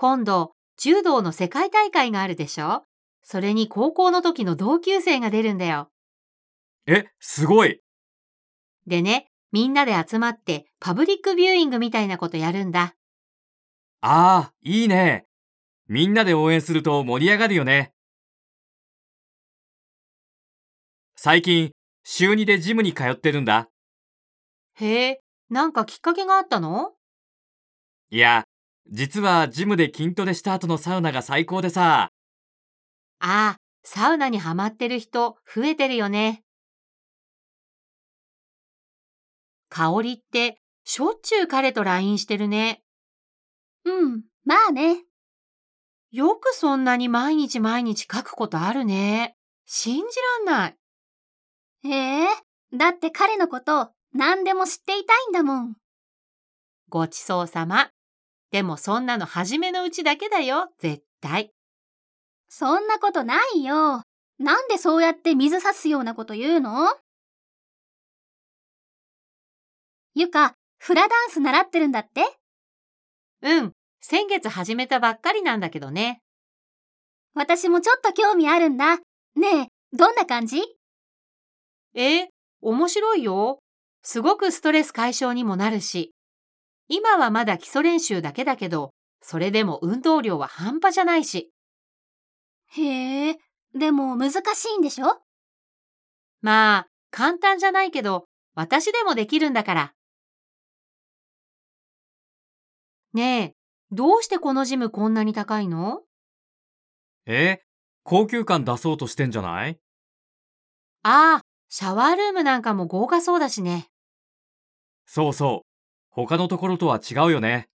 今度、柔道の世界大会があるでしょ？それに高校の時の同級生が出るんだよ。え、すごい。でね、みんなで集まってパブリックビューイングみたいなことやるんだ。ああ、いいね。みんなで応援すると盛り上がるよね。最近、週2でジムに通ってるんだ。へえ、なんかきっかけがあったの？いや、実はジムで筋トレした後のサウナが最高でさ。ああ、サウナにハマってる人増えてるよね。香りってしょっちゅう彼と LINE してるね。うん、まあね。よくそんなに毎日毎日書くことあるね。信じらんない。ええだって彼のこと何でも知っていたいんだもん。ごちそうさま。でもそんなの初めのうちだけだよ、絶対。そんなことないよ。なんでそうやって水差すようなこと言うの？ゆか、フラダンス習ってるんだって？うん、先月始めたばっかりなんだけどね。私もちょっと興味あるんだ。ねえ、どんな感じ？え、面白いよ。すごくストレス解消にもなるし。今はまだ基礎練習だけだけど、それでも運動量は半端じゃないし。へえ、でも難しいんでしょ？まあ、簡単じゃないけど、私でもできるんだから。ねえ、どうしてこのジムこんなに高いの？え、高級感出そうとしてんじゃない？ああ、シャワールームなんかも豪華そうだしね。そうそう。他のところとは違うよね。